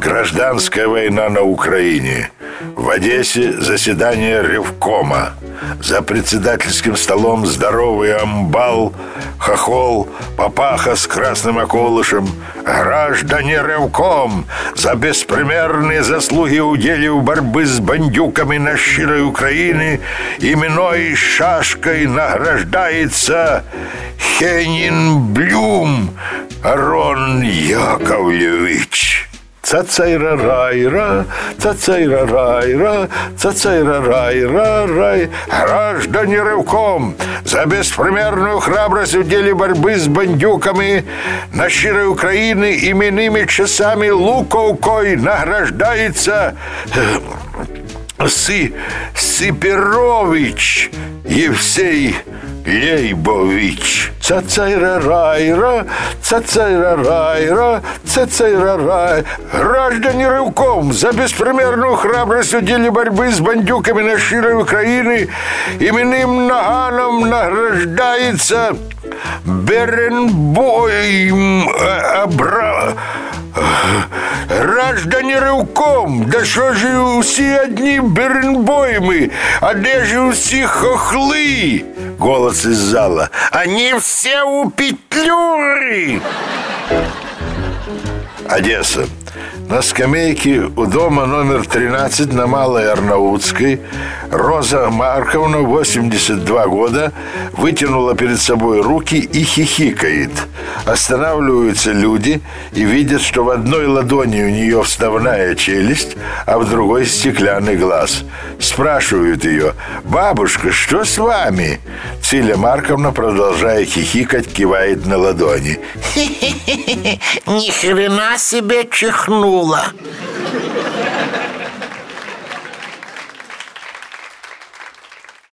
Гражданская война на Украине. В Одессе заседание Ревкома. За председательским столом здоровый амбал, хохол, папаха с красным околышем. Граждане Ревком за беспримерные заслуги в борьбы с бандюками на щирой Украины именной шашкой награждается Хенин Блюм Арон Яковлевич. Цацайра-райра, цацайра-райра, цацайра-райра-рай. Граждане рывком за беспримерную храбрость в деле борьбы с бандюками на щирой Украины именными часами Луковкой награждается э, Сы, Сиперович Евсей Лейбович. Цацайра-райра, цацайра-райра, цацайра-рай. Граждане рывком за беспримерную храбрость в деле борьбы с бандюками на шире Украины именным наганом награждается Беренбой Абра... Граждане рывком, да що ж усі одні беренбойми, а де ж усі хохли? Голос из зала. Они все у петлюры! Одесса. На скамейке у дома номер 13 на Малой Арнаутской Роза Марковна, 82 года, вытянула перед собой руки и хихикает. Останавливаются люди и видят, что в одной ладони у нее вставная челюсть, а в другой стеклянный глаз. Спрашивают ее, «Бабушка, что с вами?» Циля Марковна, продолжая хихикать, кивает на ладони. Ни хрена себе чихнула.